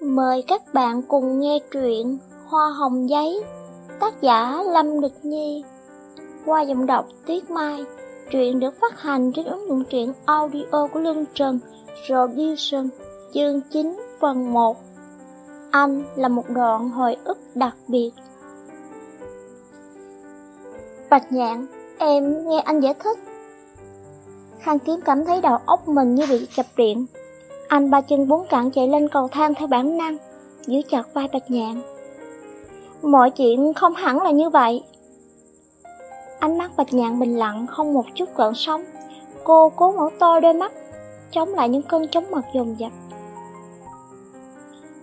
Mời các bạn cùng nghe truyện Hoa Hồng Giấy Tác giả Lâm Địch Nhi. Qua giọng đọc Tuyết Mai Truyện được phát hành trên ứng dụng truyện audio của Lương Trần Robinson Chương 9 phần 1 Anh là một đoạn hồi ức đặc biệt. Bạch nhạn, em nghe anh giải thích. Khang kiếm cảm thấy đầu óc mình như bị chập điện anh ba chân bốn cẳng chạy lên cầu thang theo bản năng, giữ chặt vai Bạch Nhạn. Mọi chuyện không hẳn là như vậy. Ánh mắt Bạch Nhạn bình lặng, không một chút gợn sóng. Cô cố mở to đôi mắt, chống lại những cơn chóng mặt dồn dập.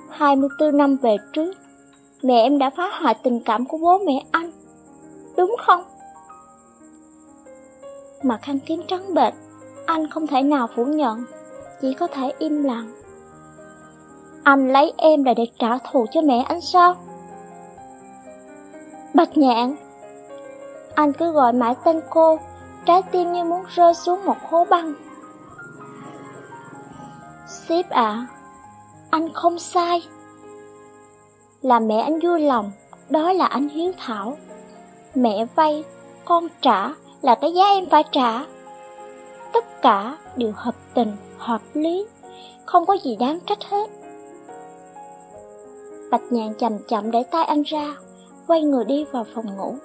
24 năm về trước, mẹ em đã phá hoại tình cảm của bố mẹ anh. Đúng không? Mặt khăn kiếm trắng bệch, anh không thể nào phủ nhận chỉ có thể im lặng. Anh lấy em là để trả thù cho mẹ anh sao? Bạch nhạn Anh cứ gọi mãi tên cô, trái tim như muốn rơi xuống một hố băng. Sếp ạ, anh không sai. Là mẹ anh vui lòng, đó là anh hiếu thảo. Mẹ vay, con trả là cái giá em phải trả. Tất cả đều hợp tình hợp lý, không có gì đáng trách hết. Bạch nhàn chậm chậm để tay anh ra, quay người đi vào phòng ngủ.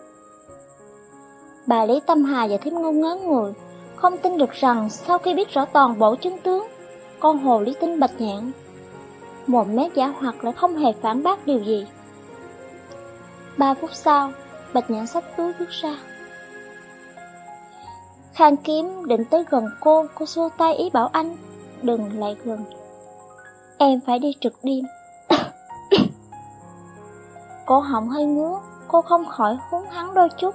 Bà Lý Tâm Hà và thím ngôn ngớ người, không tin được rằng sau khi biết rõ toàn bộ chứng tướng, con hồ lý tinh bạch nhạn. Một mét giả hoặc lại không hề phản bác điều gì. Ba phút sau, bạch nhạn xách túi bước ra. Khang kiếm định tới gần cô, cô xua tay ý bảo anh đừng lại gần. Em phải đi trực đêm. cô họng hơi ngứa, cô không khỏi húng hắn đôi chút.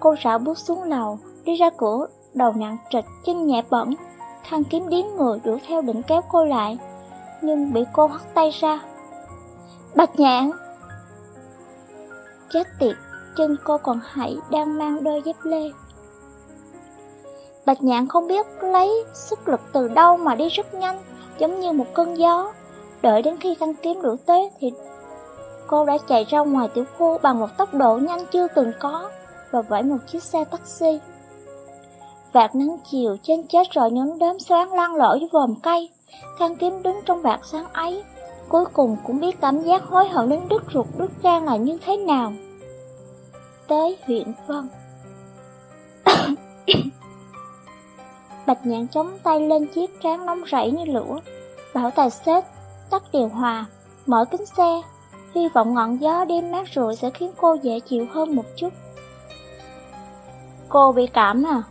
Cô rảo bước xuống lầu, đi ra cửa, đầu nặng trịch, chân nhẹ bẩn. Khăn kiếm điếm người đuổi theo định kéo cô lại, nhưng bị cô hất tay ra. Bạch nhạn! Chết tiệt, chân cô còn hãy đang mang đôi dép lê. Bạch nhạn không biết lấy sức lực từ đâu mà đi rất nhanh, giống như một cơn gió. Đợi đến khi khăn kiếm đuổi tới thì cô đã chạy ra ngoài tiểu khu bằng một tốc độ nhanh chưa từng có và vẫy một chiếc xe taxi. Vạt nắng chiều trên chết rồi nhóm đốm sáng lan lỡ với vòm cây. Khăn kiếm đứng trong vạt sáng ấy, cuối cùng cũng biết cảm giác hối hận đến đứt ruột đứt gan là như thế nào. Tới huyện Vân Bạch nhạn chống tay lên chiếc trán nóng rẫy như lửa, bảo tài xế tắt điều hòa, mở kính xe, hy vọng ngọn gió đêm mát rượi sẽ khiến cô dễ chịu hơn một chút. Cô bị cảm à?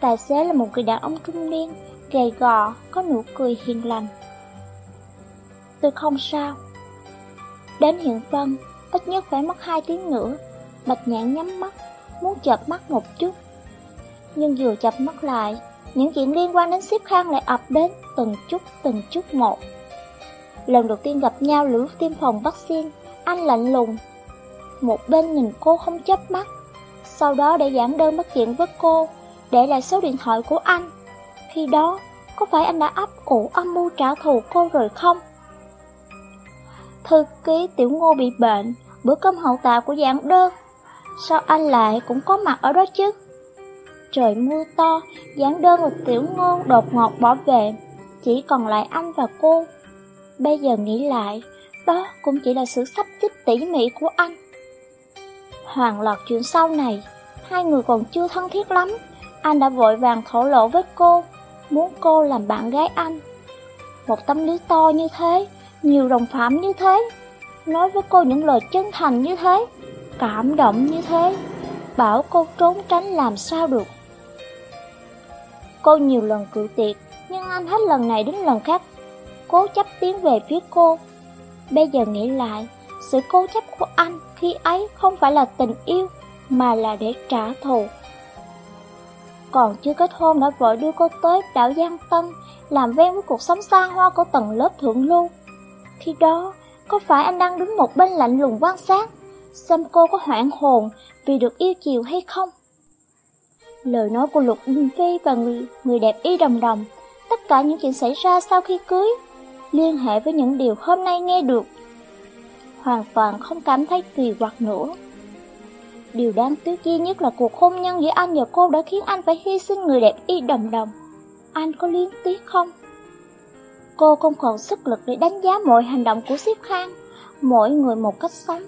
Tài xế là một người đàn ông trung niên, gầy gò, có nụ cười hiền lành. Tôi không sao. Đến hiện phân, ít nhất phải mất hai tiếng nữa. Bạch nhạn nhắm mắt, muốn chợp mắt một chút nhưng vừa chập mắt lại, những chuyện liên quan đến xếp khang lại ập đến từng chút từng chút một. Lần đầu tiên gặp nhau lửa tiêm phòng vaccine, anh lạnh lùng. Một bên nhìn cô không chớp mắt, sau đó để giảng đơn bắt chuyện với cô, để lại số điện thoại của anh. Khi đó, có phải anh đã ấp ủ âm mưu trả thù cô rồi không? Thư ký tiểu ngô bị bệnh, bữa cơm hậu tạ của giảng đơn. Sao anh lại cũng có mặt ở đó chứ? Trời mưa to, dáng đơn một tiểu ngôn đột ngột bỏ về, chỉ còn lại anh và cô. Bây giờ nghĩ lại, đó cũng chỉ là sự sắp xếp tỉ mỉ của anh. Hoàng lọt chuyện sau này, hai người còn chưa thân thiết lắm, anh đã vội vàng thổ lộ với cô, muốn cô làm bạn gái anh. Một tấm lưới to như thế, nhiều đồng phạm như thế, nói với cô những lời chân thành như thế, cảm động như thế, bảo cô trốn tránh làm sao được. Cô nhiều lần cự tuyệt, nhưng anh hết lần này đến lần khác, cố chấp tiến về phía cô. Bây giờ nghĩ lại, sự cố chấp của anh khi ấy không phải là tình yêu, mà là để trả thù. Còn chưa kết hôn đã vội đưa cô tới đảo Giang Tân, làm ven với cuộc sống xa hoa của tầng lớp thượng lưu. Khi đó, có phải anh đang đứng một bên lạnh lùng quan sát, xem cô có hoảng hồn vì được yêu chiều hay không? Lời nói của Lục Đình Phi và người, người đẹp y đồng đồng, tất cả những chuyện xảy ra sau khi cưới, liên hệ với những điều hôm nay nghe được. Hoàn toàn không cảm thấy kỳ quặc nữa. Điều đáng tiếc duy nhất là cuộc hôn nhân giữa anh và cô đã khiến anh phải hy sinh người đẹp y đồng đồng. Anh có liên tiếc không? Cô không còn sức lực để đánh giá mọi hành động của Siếp Khang. Mỗi người một cách sống.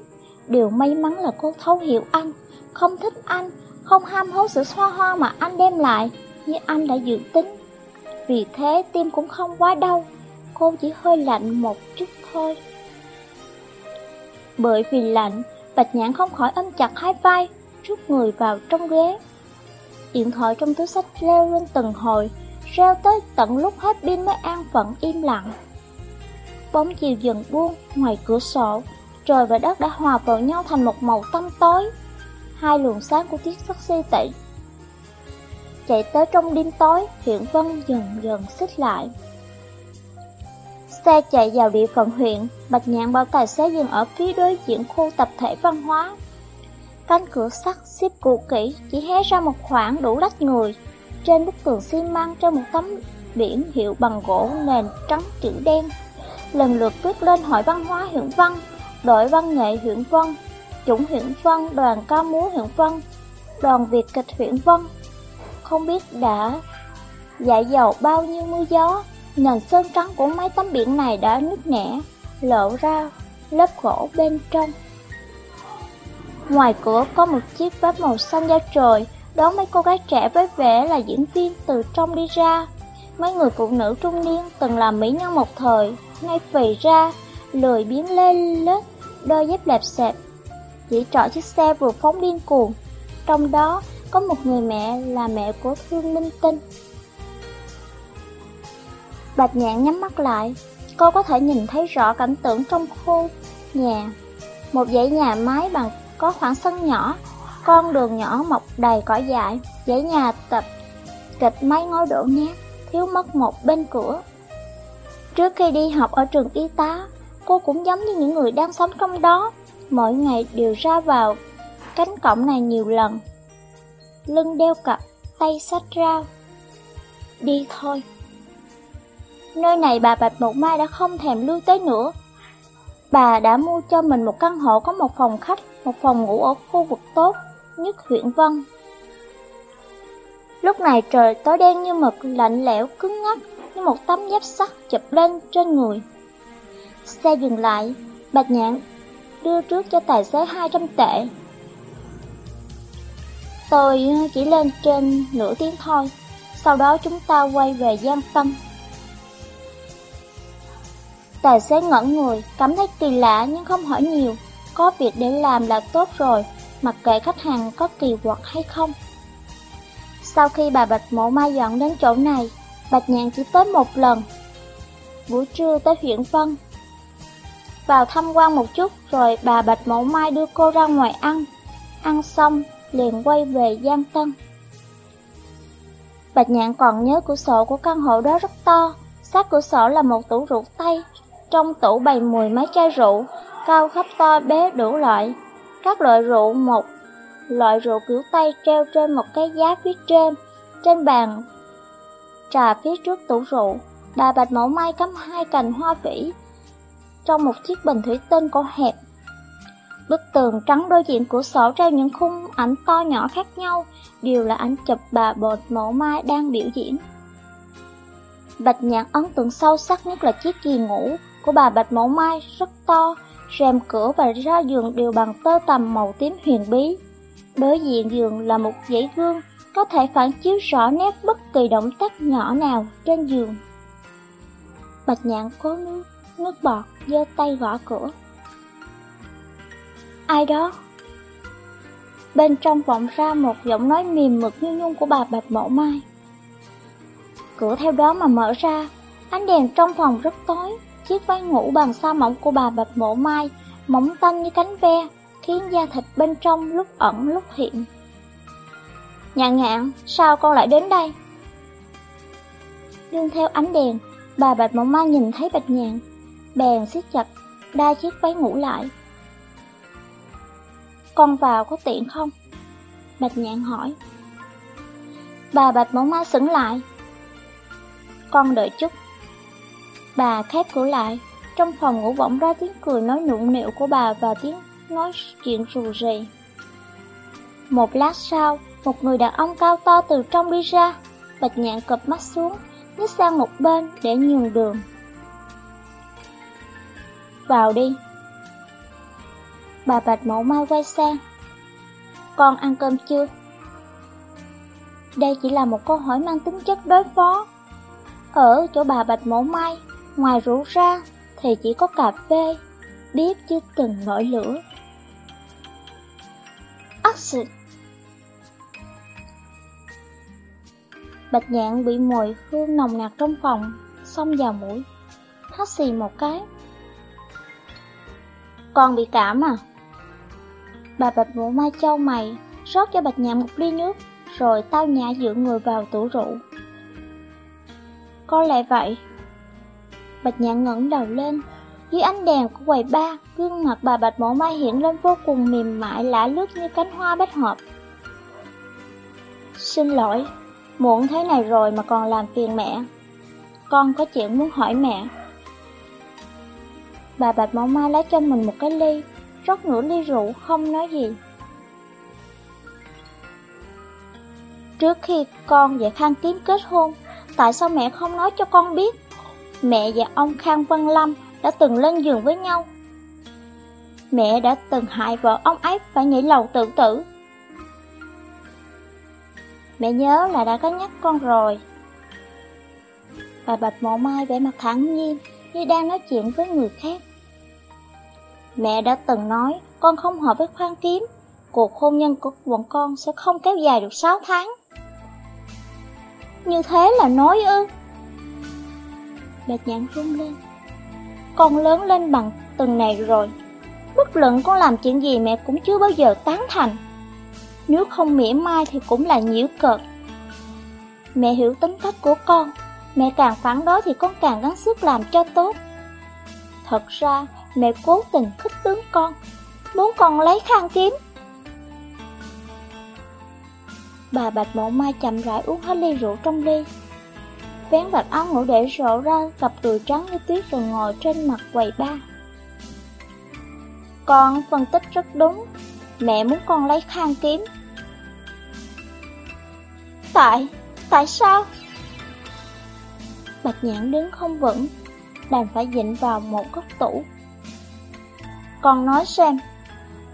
Điều may mắn là cô thấu hiểu anh, không thích anh, không ham hố sự xoa hoa mà anh đem lại, như anh đã dự tính. Vì thế tim cũng không quá đau, cô chỉ hơi lạnh một chút thôi. Bởi vì lạnh, Bạch Nhãn không khỏi ôm chặt hai vai, rút người vào trong ghế. Điện thoại trong túi sách reo lên từng hồi, reo tới tận lúc hết pin mới an phận im lặng. Bóng chiều dần buông ngoài cửa sổ, trời và đất đã hòa vào nhau thành một màu tăm tối. Hai luồng sáng của chiếc taxi tẩy chạy tới trong đêm tối, huyện Vân dần dần xích lại. Xe chạy vào địa phận huyện, Bạch Nhạn bao tài xế dừng ở phía đối diện khu tập thể văn hóa. Cánh cửa sắt xếp cụ kỹ chỉ hé ra một khoảng đủ lách người. Trên bức tường xi măng trên một tấm biển hiệu bằng gỗ nền trắng chữ đen. Lần lượt viết lên hội văn hóa huyện Văn, đội văn nghệ huyện Vân, chủng huyện Vân, đoàn ca múa huyện Vân, đoàn Việt kịch huyện Vân. Không biết đã dạy dầu bao nhiêu mưa gió, nền sơn trắng của mấy tấm biển này đã nứt nẻ, lộ ra lớp gỗ bên trong. Ngoài cửa có một chiếc vest màu xanh da trời, đón mấy cô gái trẻ với vẻ là diễn viên từ trong đi ra. Mấy người phụ nữ trung niên từng làm mỹ nhân một thời, nay phì ra, lười biến lên lết, đôi dép lẹp xẹp. Chỉ trọ chiếc xe vừa phóng điên cuồng. Trong đó có một người mẹ là mẹ của Thương Minh Tinh. Bạch nhạn nhắm mắt lại, cô có thể nhìn thấy rõ cảnh tượng trong khu nhà. Một dãy nhà mái bằng có khoảng sân nhỏ, con đường nhỏ mọc đầy cỏ dại, dãy nhà tập kịch mấy ngôi đổ nát, thiếu mất một bên cửa. Trước khi đi học ở trường y tá, cô cũng giống như những người đang sống trong đó, mỗi ngày đều ra vào cánh cổng này nhiều lần. Lưng đeo cặp, tay sách rau. Đi thôi. Nơi này bà Bạch Mộc Mai đã không thèm lưu tới nữa. Bà đã mua cho mình một căn hộ có một phòng khách, một phòng ngủ ở khu vực tốt nhất huyện Vân. Lúc này trời tối đen như mực, lạnh lẽo, cứng ngắc, như một tấm giáp sắt chụp lên trên người. Xe dừng lại, Bạch Nhạn đưa trước cho tài xế 200 tệ. Tôi ờ, chỉ lên trên nửa tiếng thôi, sau đó chúng ta quay về Giang Tân. Tài xế ngẩn người, cảm thấy kỳ lạ nhưng không hỏi nhiều, có việc để làm là tốt rồi, mặc kệ khách hàng có kỳ quặc hay không. Sau khi bà Bạch Mộ Mai dọn đến chỗ này, Bạch Nhạn chỉ tới một lần. Buổi trưa tới huyện Vân. Vào tham quan một chút rồi bà Bạch mẫu Mai đưa cô ra ngoài ăn. Ăn xong, liền quay về Giang Tân. Bạch Nhạn còn nhớ cửa sổ của căn hộ đó rất to, sát cửa sổ là một tủ rượu Tây, trong tủ bày mười mấy chai rượu, cao khắp to bé đủ loại. Các loại rượu một loại rượu kiểu Tây treo trên một cái giá phía trên, trên bàn trà phía trước tủ rượu, bà Bạch Mẫu Mai cắm hai cành hoa vĩ trong một chiếc bình thủy tinh cô hẹp. Bức tường trắng đối diện cửa sổ treo những khung ảnh to nhỏ khác nhau, đều là ảnh chụp bà Bạch Mẫu Mai đang biểu diễn. Bạch nhạc ấn tượng sâu sắc nhất là chiếc giường ngủ của bà Bạch Mẫu Mai rất to, rèm cửa và ra giường đều bằng tơ tằm màu tím huyền bí. Đối diện giường là một dãy gương có thể phản chiếu rõ nét bất kỳ động tác nhỏ nào trên giường. Bạch nhạn cố nước, nước bọt, giơ tay gõ cửa. Ai đó? Bên trong vọng ra một giọng nói mềm mực như nhung của bà Bạch Mẫu Mai. Cửa theo đó mà mở ra, ánh đèn trong phòng rất tối, chiếc váy ngủ bằng sa mỏng của bà Bạch Mẫu Mai, mỏng tanh như cánh ve, khiến da thịt bên trong lúc ẩn lúc hiện. Nhạn nhạn, sao con lại đến đây? Đương theo ánh đèn, bà Bạch Mộng Mai nhìn thấy Bạch Nhạn, bèn siết chặt, đai chiếc váy ngủ lại. Con vào có tiện không? Bạch Nhạn hỏi. Bà Bạch Mộng má sững lại. Con đợi chút. Bà khép cửa lại, trong phòng ngủ vọng ra tiếng cười nói nụng nịu của bà và tiếng nói chuyện rù rì. Một lát sau, một người đàn ông cao to từ trong đi ra, bạch nhạn cập mắt xuống, nhích sang một bên để nhường đường. Vào đi. Bà bạch mẫu mai quay sang. Con ăn cơm chưa? Đây chỉ là một câu hỏi mang tính chất đối phó. Ở chỗ bà bạch mẫu mai, ngoài rượu ra thì chỉ có cà phê, bếp chưa từng nổi lửa. Ác sự Bạch nhạn bị mùi hương nồng nặc trong phòng, xông vào mũi, hắt xì một cái. Con bị cảm à? Bà bạch mũ mai châu mày, rót cho bạch nhạn một ly nước, rồi tao nhã dựa người vào tủ rượu. Có lẽ vậy. Bạch nhạn ngẩng đầu lên, dưới ánh đèn của quầy ba, gương mặt bà bạch mẫu mai hiện lên vô cùng mềm mại lạ lướt như cánh hoa bách hợp. Xin lỗi, muộn thế này rồi mà còn làm phiền mẹ. Con có chuyện muốn hỏi mẹ. Bà bạch mẫu mai lấy cho mình một cái ly, rót nửa ly rượu không nói gì. Trước khi con và Khang Kiếm kết hôn, tại sao mẹ không nói cho con biết? Mẹ và ông Khang Văn Lâm đã từng lên giường với nhau. Mẹ đã từng hại vợ ông ấy phải nhảy lầu tự tử. Mẹ nhớ là đã có nhắc con rồi. Bà Bạch Mộ Mai vẻ mặt thẳng nhiên như đang nói chuyện với người khác. Mẹ đã từng nói con không hợp với khoan kiếm, cuộc hôn nhân của bọn con sẽ không kéo dài được 6 tháng. Như thế là nói ư? Bạch nhãn rung lên. Con lớn lên bằng từng này rồi. Bất luận con làm chuyện gì mẹ cũng chưa bao giờ tán thành. Nếu không mỉa mai thì cũng là nhiễu cợt. Mẹ hiểu tính cách của con, mẹ càng phản đối thì con càng gắng sức làm cho tốt. Thật ra, mẹ cố tình khích tướng con, muốn con lấy khăn kiếm. Bà Bạch Mộ Mai chậm rãi uống hết ly rượu trong ly. Vén vạt áo ngủ để rộ ra cặp đùi trắng như tuyết rồi ngồi trên mặt quầy ba. Con phân tích rất đúng, mẹ muốn con lấy khăn kiếm. Tại, tại sao? Bạch nhãn đứng không vững, đành phải dịnh vào một góc tủ. Con nói xem,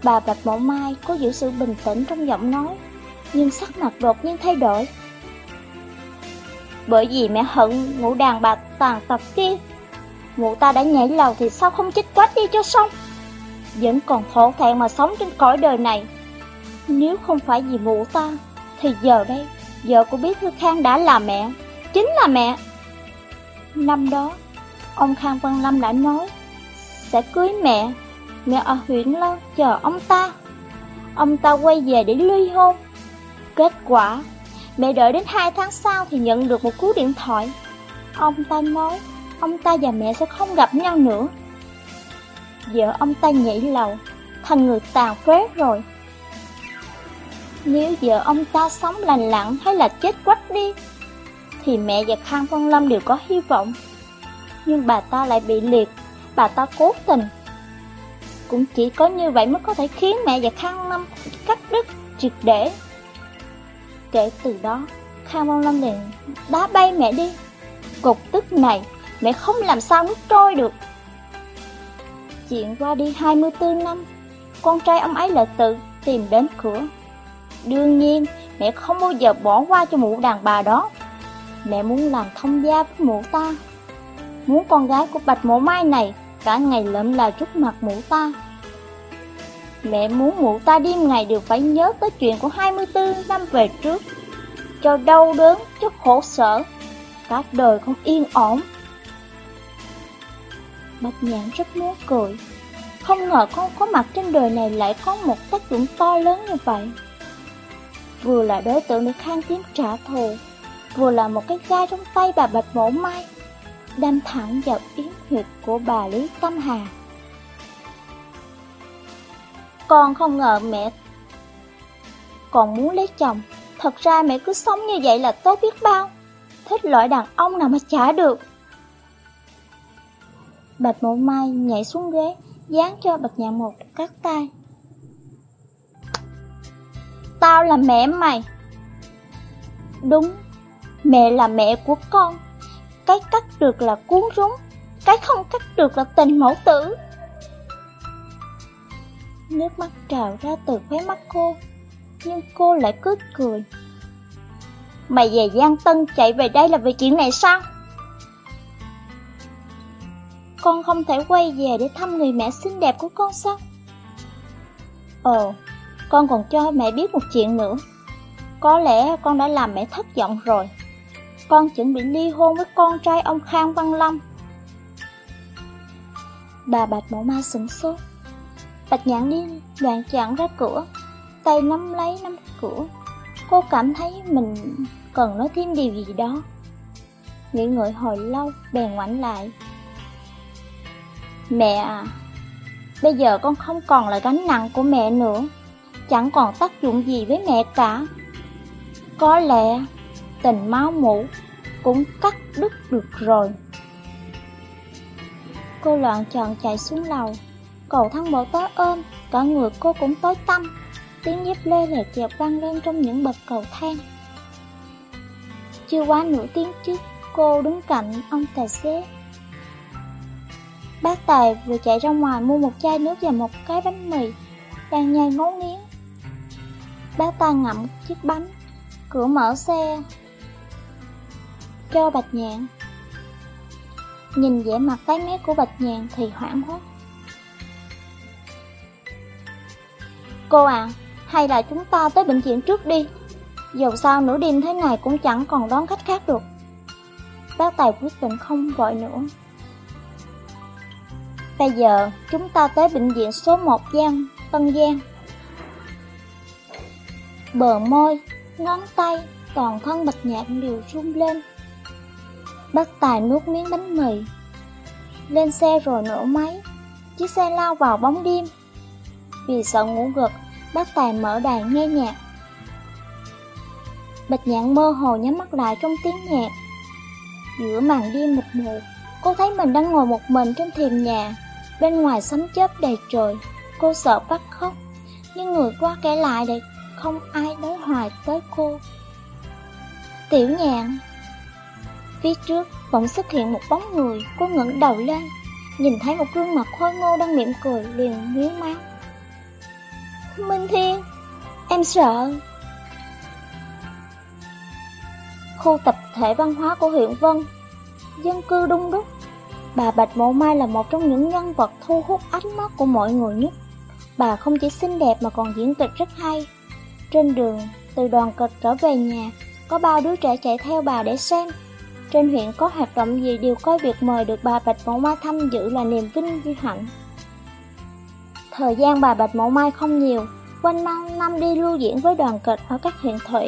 bà Bạch Mộ Mai có giữ sự bình tĩnh trong giọng nói, nhưng sắc mặt đột nhiên thay đổi. Bởi vì mẹ hận ngũ đàn bà tàn tật kia, mụ ta đã nhảy lầu thì sao không chích quách đi cho xong? Vẫn còn khổ thẹn mà sống trên cõi đời này. Nếu không phải vì mụ ta, thì giờ đây, vợ của Bí Thư Khang đã là mẹ, chính là mẹ. Năm đó, ông Khang Văn Lâm đã nói, sẽ cưới mẹ mẹ ở huyện lâu chờ ông ta. Ông ta quay về để ly hôn. Kết quả, mẹ đợi đến hai tháng sau thì nhận được một cú điện thoại. Ông ta nói, ông ta và mẹ sẽ không gặp nhau nữa. Vợ ông ta nhảy lầu, thành người tàn phế rồi. Nếu vợ ông ta sống lành lặng hay là chết quách đi, thì mẹ và Khang Văn Lâm đều có hy vọng. Nhưng bà ta lại bị liệt, bà ta cố tình cũng chỉ có như vậy mới có thể khiến mẹ và Khang Lâm cắt đứt triệt để. Kể từ đó, Khang Long Lâm liền đá bay mẹ đi. Cục tức này, mẹ không làm sao nuốt trôi được. Chuyện qua đi 24 năm, con trai ông ấy lại tự tìm đến cửa. Đương nhiên, mẹ không bao giờ bỏ qua cho mụ đàn bà đó. Mẹ muốn làm thông gia với mụ ta. Muốn con gái của Bạch Mộ Mai này cả ngày lợm là trước mặt mụ ta. Mẹ muốn mụ ta đêm ngày đều phải nhớ tới chuyện của 24 năm về trước, cho đau đớn, cho khổ sở, cả đời không yên ổn. Bạch nhãn rất muốn cười, không ngờ con có mặt trên đời này lại có một tác dụng to lớn như vậy. Vừa là đối tượng để khang kiếm trả thù, vừa là một cái gai trong tay bà Bạch Mổ Mai đâm thẳng vào yếm huyệt của bà Lý Tâm Hà. Con không ngờ mẹ còn muốn lấy chồng, thật ra mẹ cứ sống như vậy là tốt biết bao. Thích loại đàn ông nào mà chả được. Bạch Mộ Mai nhảy xuống ghế, dán cho Bạch Nhạn một cắt tay. Tao là mẹ mày. Đúng, mẹ là mẹ của con. Cái cắt được là cuốn rúng, cái không cắt được là tình mẫu tử. Nước mắt trào ra từ khóe mắt cô, nhưng cô lại cứ cười. Mày về Giang Tân chạy về đây là vì chuyện này sao? Con không thể quay về để thăm người mẹ xinh đẹp của con sao? Ồ, con còn cho mẹ biết một chuyện nữa. Có lẽ con đã làm mẹ thất vọng rồi. Con chuẩn bị ly hôn với con trai ông Khang Văn Lâm. Bà Bạch Mẫu Ma sửng sốt. Bạch Nhãn đi đoạn chặn ra cửa, tay nắm lấy nắm cửa. Cô cảm thấy mình cần nói thêm điều gì đó. Nghĩ ngợi hồi lâu, bèn ngoảnh lại. Mẹ à, bây giờ con không còn là gánh nặng của mẹ nữa, chẳng còn tác dụng gì với mẹ cả. Có lẽ tình máu mũ cũng cắt đứt được rồi. Cô loạn chọn chạy xuống lầu, cầu thang bộ tối ôm, cả người cô cũng tối tăm, tiếng dép lê lẹt dẹp vang lên trong những bậc cầu thang. Chưa quá nửa tiếng trước, cô đứng cạnh ông tài xế. Bác Tài vừa chạy ra ngoài mua một chai nước và một cái bánh mì, đang nhai ngấu nghiến. Bác Tài ngậm chiếc bánh, cửa mở xe, cho Bạch Nhạn. Nhìn vẻ mặt tái mét của Bạch Nhạn thì hoảng hốt. Cô à, hay là chúng ta tới bệnh viện trước đi. Dầu sao nửa đêm thế này cũng chẳng còn đón khách khác được. Bác Tài quyết định không gọi nữa. Bây giờ chúng ta tới bệnh viện số 1 Giang, Tân Giang. Bờ môi, ngón tay, toàn thân bạch nhạc đều rung lên. Bác Tài nuốt miếng bánh mì. Lên xe rồi nổ máy, chiếc xe lao vào bóng đêm. Vì sợ ngủ gật, bác Tài mở đài nghe nhạc. Bạch nhạn mơ hồ nhắm mắt lại trong tiếng nhạc. Giữa màn đêm mịt mù, cô thấy mình đang ngồi một mình trên thềm nhà. Bên ngoài sấm chớp đầy trời, cô sợ bắt khóc. Nhưng người qua kể lại để không ai đối hoài tới cô. Tiểu nhạn Phía trước bỗng xuất hiện một bóng người, cô ngẩng đầu lên, nhìn thấy một gương mặt khôi ngô đang mỉm cười liền miếu máu. Minh Thiên, em sợ. Khu tập thể văn hóa của huyện Vân, dân cư đông đúc. Bà Bạch Mộ Mai là một trong những nhân vật thu hút ánh mắt của mọi người nhất. Bà không chỉ xinh đẹp mà còn diễn kịch rất hay. Trên đường, từ đoàn kịch trở về nhà, có bao đứa trẻ chạy theo bà để xem. Trên huyện có hoạt động gì đều coi việc mời được bà Bạch mẫu Mai tham dự là niềm vinh vi hạnh. Thời gian bà Bạch mẫu Mai không nhiều, quanh năm năm đi lưu diễn với đoàn kịch ở các huyện thị,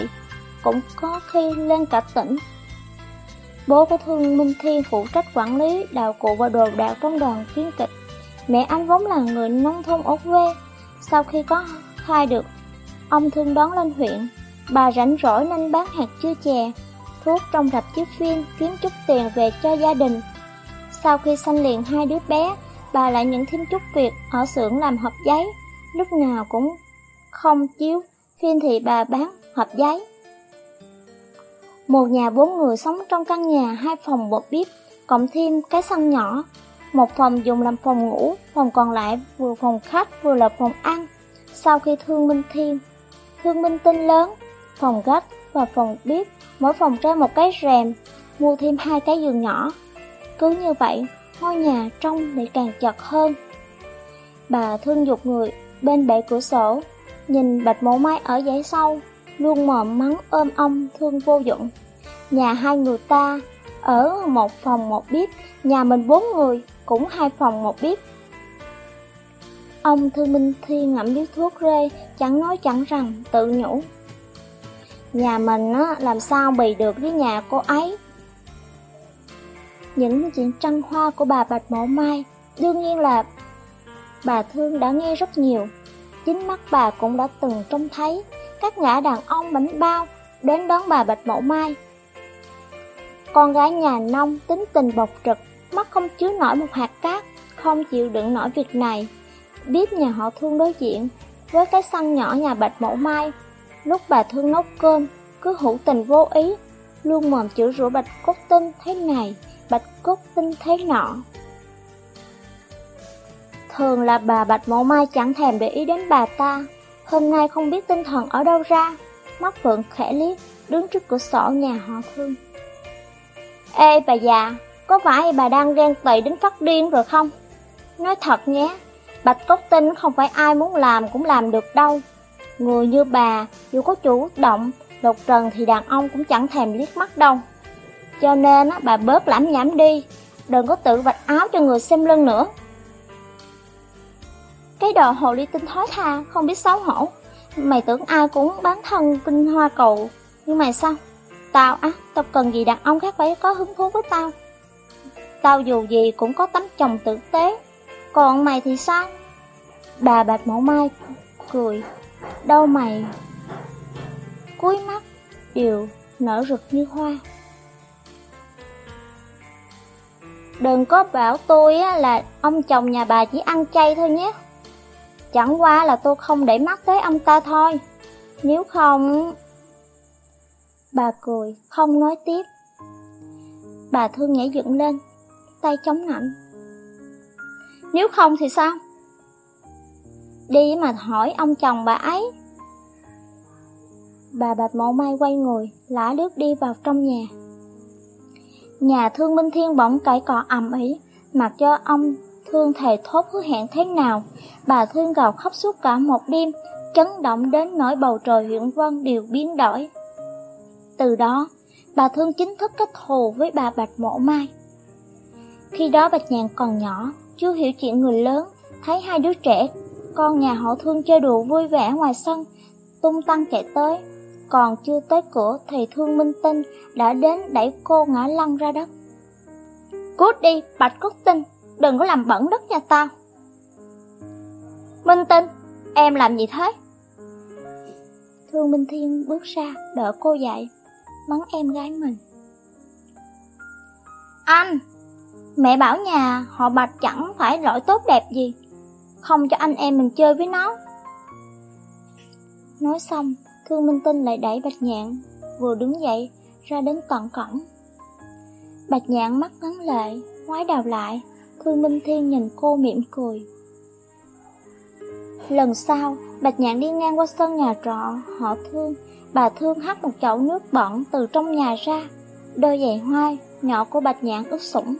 cũng có khi lên cả tỉnh. Bố của Thương Minh Thiên phụ trách quản lý đào cụ và đồ đạo trong đoàn phiên kịch. Mẹ anh vốn là người nông thôn ốc quê, sau khi có thai được, ông Thương đón lên huyện. Bà rảnh rỗi nên bán hạt chưa chè, thuốc trong rạp chiếu phim kiếm chút tiền về cho gia đình. Sau khi sanh liền hai đứa bé, bà lại nhận thêm chút việc ở xưởng làm hộp giấy, lúc nào cũng không chiếu, phim thì bà bán hộp giấy. Một nhà bốn người sống trong căn nhà hai phòng một bếp, cộng thêm cái sân nhỏ. Một phòng dùng làm phòng ngủ, phòng còn lại vừa phòng khách vừa là phòng ăn. Sau khi thương minh thiên, thương minh tinh lớn, phòng gách và phòng bếp, mỗi phòng treo một cái rèm, mua thêm hai cái giường nhỏ. Cứ như vậy, ngôi nhà trông lại càng chật hơn. Bà thương dục người bên bệ cửa sổ, nhìn bạch mẫu mai ở dãy sau, luôn mồm mắng ôm ông thương vô dụng. Nhà hai người ta, ở một phòng một bếp, nhà mình bốn người, cũng hai phòng một bếp. Ông Thư Minh Thi ngậm điếu thuốc rê, chẳng nói chẳng rằng, tự nhủ. Nhà mình á, làm sao bì được với nhà cô ấy? Những chuyện trăng hoa của bà Bạch Mộ Mai, đương nhiên là bà Thương đã nghe rất nhiều. Chính mắt bà cũng đã từng trông thấy các ngã đàn ông bánh bao đến đón bà Bạch Mộ Mai. Con gái nhà nông tính tình bộc trực, mắt không chứa nổi một hạt cát, không chịu đựng nổi việc này. Biết nhà họ thương đối diện với cái sân nhỏ nhà bạch mẫu mai, lúc bà thương nấu cơm, cứ hữu tình vô ý, luôn mồm chữ rủa bạch cốt tinh thế này, bạch cốt tinh thế nọ. Thường là bà bạch mẫu mai chẳng thèm để ý đến bà ta, hôm nay không biết tinh thần ở đâu ra, mắt phượng khẽ liếc, đứng trước cửa sổ nhà họ thương. Ê bà già, có phải bà đang ghen tị đến phát điên rồi không? Nói thật nhé, bạch cốt tinh không phải ai muốn làm cũng làm được đâu. Người như bà, dù có chủ động, lục trần thì đàn ông cũng chẳng thèm liếc mắt đâu. Cho nên bà bớt lãm nhảm đi, đừng có tự vạch áo cho người xem lưng nữa. Cái đồ hồ ly tinh thói tha, không biết xấu hổ. Mày tưởng ai cũng bán thân tinh hoa cầu, nhưng mày sao? Tao á, tao cần gì đàn ông khác phải có hứng thú với tao. Tao dù gì cũng có tấm chồng tử tế, còn mày thì sao? Bà bạch mẫu mai cười, đâu mày? Cuối mắt, đều nở rực như hoa. Đừng có bảo tôi là ông chồng nhà bà chỉ ăn chay thôi nhé. Chẳng qua là tôi không để mắt tới ông ta thôi. Nếu không... Bà cười, không nói tiếp. Bà thương nhảy dựng lên, tay chống nạnh. Nếu không thì sao? Đi mà hỏi ông chồng bà ấy. Bà bạch mộ mai quay người, lã lướt đi vào trong nhà. Nhà thương Minh Thiên bỗng cãi cọ ầm ĩ, mặc cho ông thương thề thốt hứa hẹn thế nào. Bà thương gào khóc suốt cả một đêm, chấn động đến nỗi bầu trời huyện vân đều biến đổi. Từ đó, bà thương chính thức kết thù với bà Bạch Mộ Mai. Khi đó Bạch Nhàn còn nhỏ, chưa hiểu chuyện người lớn, thấy hai đứa trẻ, con nhà họ thương chơi đùa vui vẻ ngoài sân, tung tăng chạy tới. Còn chưa tới cửa thì thương minh tinh đã đến đẩy cô ngã lăn ra đất. Cút đi, Bạch Cốt Tinh, đừng có làm bẩn đất nhà tao. Minh Tinh, em làm gì thế? Thương Minh Thiên bước ra, đỡ cô dậy, mắng em gái mình. Anh, mẹ bảo nhà họ Bạch chẳng phải lỗi tốt đẹp gì, không cho anh em mình chơi với nó. Nói xong, Thương Minh Tinh lại đẩy Bạch Nhạn, vừa đứng dậy, ra đến tận cổng. Bạch Nhạn mắt ngấn lệ, ngoái đầu lại, Thương Minh Thiên nhìn cô mỉm cười. Lần sau, Bạch Nhạn đi ngang qua sân nhà trọ, họ thương, bà thương hắt một chậu nước bẩn từ trong nhà ra, đôi giày hoa nhỏ của Bạch Nhạn ướt sũng.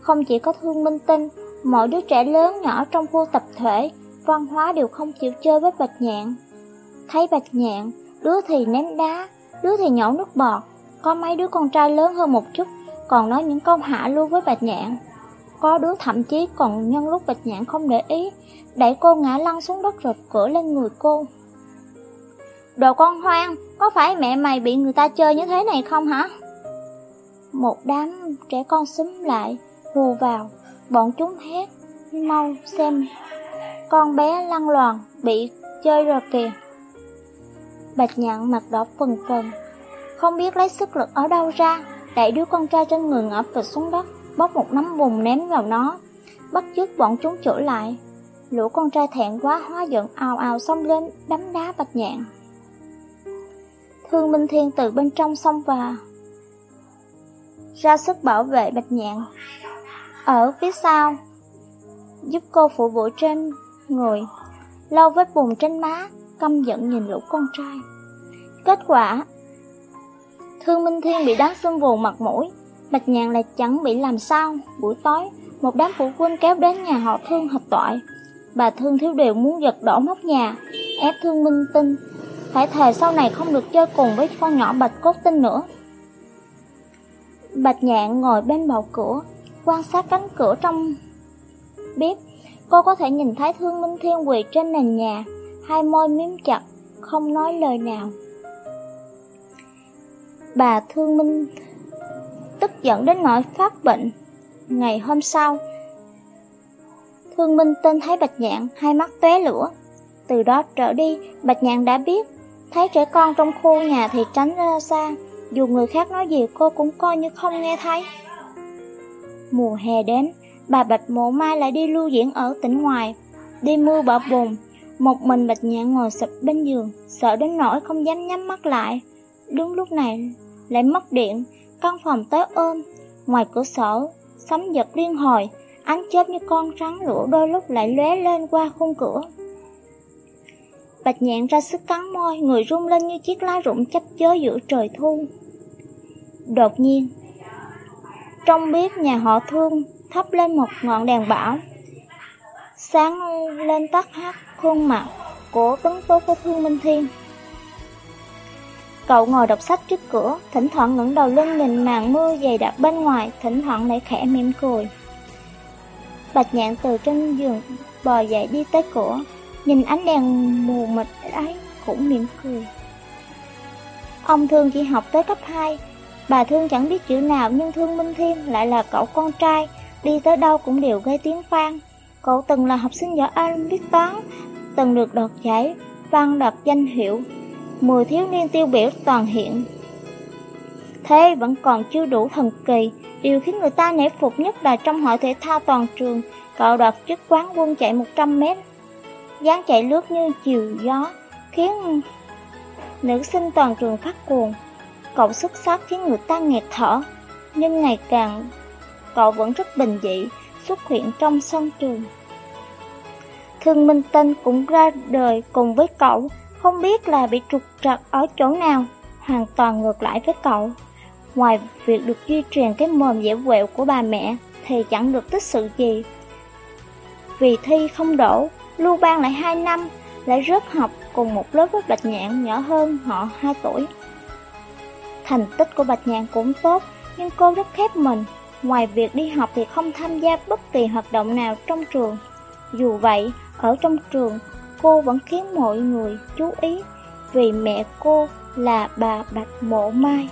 Không chỉ có thương minh tinh, mọi đứa trẻ lớn nhỏ trong khu tập thể, văn hóa đều không chịu chơi với Bạch Nhạn. Thấy Bạch Nhạn, đứa thì ném đá, đứa thì nhổ nước bọt, có mấy đứa con trai lớn hơn một chút, còn nói những câu hạ lưu với Bạch Nhạn. Có đứa thậm chí còn nhân lúc Bạch Nhạn không để ý, đẩy cô ngã lăn xuống đất rồi cửa lên người cô. Đồ con hoang, có phải mẹ mày bị người ta chơi như thế này không hả? Một đám trẻ con xúm lại, hù vào, bọn chúng hét, mau xem, con bé lăn loàn, bị chơi rồi kìa. Bạch nhạn mặt đỏ phần phần, không biết lấy sức lực ở đâu ra, đẩy đứa con trai trên người ngã vật xuống đất, bóc một nắm bùn ném vào nó, bắt chước bọn chúng chửi lại. Lũ con trai thẹn quá hóa giận ào ào xông lên đấm đá bạch nhạn. Thương Minh Thiên từ bên trong xông vào, ra sức bảo vệ bạch nhạn. Ở phía sau, giúp cô phụ vụ trên người, lau vết bùn trên má, căm giận nhìn lũ con trai. Kết quả, Thương Minh Thiên bị đánh xương vù mặt mũi, Bạch Nhàn lại chẳng bị làm sao. Buổi tối, một đám phụ huynh kéo đến nhà họ Thương hợp tội. Bà Thương thiếu điều muốn giật đổ móc nhà, ép Thương Minh Tinh, phải thề sau này không được chơi cùng với con nhỏ Bạch Cốt Tinh nữa. Bạch Nhạn ngồi bên bầu cửa, quan sát cánh cửa trong bếp. Cô có thể nhìn thấy Thương Minh Thiên quỳ trên nền nhà, hai môi miếm chặt, không nói lời nào. Bà Thương Minh tức giận đến nỗi phát bệnh. Ngày hôm sau, Thương Minh tên thấy Bạch Nhạn hai mắt tóe lửa. Từ đó trở đi, Bạch Nhạn đã biết, thấy trẻ con trong khu nhà thì tránh ra xa, dù người khác nói gì cô cũng coi như không nghe thấy. Mùa hè đến, bà Bạch Mộ Mai lại đi lưu diễn ở tỉnh ngoài, đi mưa bão bùng. Một mình Bạch Nhạn ngồi sụp bên giường, sợ đến nỗi không dám nhắm mắt lại. Đúng lúc này, lại mất điện, căn phòng tối ôm, ngoài cửa sổ, sấm giật liên hồi, ánh chớp như con rắn lửa đôi lúc lại lóe lên qua khung cửa. Bạch nhạn ra sức cắn môi, người rung lên như chiếc lá rụng chấp chớ giữa trời thu. Đột nhiên, trong bếp nhà họ thương thắp lên một ngọn đèn bão, sáng lên tắt hắt khuôn mặt của tấn tố của Thương Minh Thiên. Cậu ngồi đọc sách trước cửa, thỉnh thoảng ngẩng đầu lên nhìn màn mưa dày đặc bên ngoài, thỉnh thoảng lại khẽ mỉm cười. Bạch nhạn từ trên giường bò dậy đi tới cửa, nhìn ánh đèn mù mịt ấy cũng mỉm cười. Ông Thương chỉ học tới cấp 2, bà Thương chẳng biết chữ nào nhưng Thương Minh Thiên lại là cậu con trai, đi tới đâu cũng đều gây tiếng vang. Cậu từng là học sinh giỏi Anh viết toán, từng được đoạt giải, văn đạt danh hiệu, mười thiếu niên tiêu biểu toàn hiện. Thế vẫn còn chưa đủ thần kỳ, điều khiến người ta nể phục nhất là trong hội thể thao toàn trường, cậu đoạt chức quán quân chạy 100 mét dáng chạy lướt như chiều gió, khiến nữ sinh toàn trường phát cuồng. Cậu xuất sắc khiến người ta nghẹt thở, nhưng ngày càng cậu vẫn rất bình dị, xuất hiện trong sân trường. Thương Minh Tinh cũng ra đời cùng với cậu, không biết là bị trục trặc ở chỗ nào, hoàn toàn ngược lại với cậu. Ngoài việc được duy truyền cái mồm dễ quẹo của bà mẹ, thì chẳng được tích sự gì. Vì thi không đổ, Lưu Bang lại 2 năm, lại rớt học cùng một lớp với Bạch Nhạn nhỏ hơn họ 2 tuổi. Thành tích của Bạch Nhạn cũng tốt, nhưng cô rất khép mình. Ngoài việc đi học thì không tham gia bất kỳ hoạt động nào trong trường. Dù vậy, ở trong trường, cô vẫn khiến mọi người chú ý vì mẹ cô là bà Bạch Mộ Mai.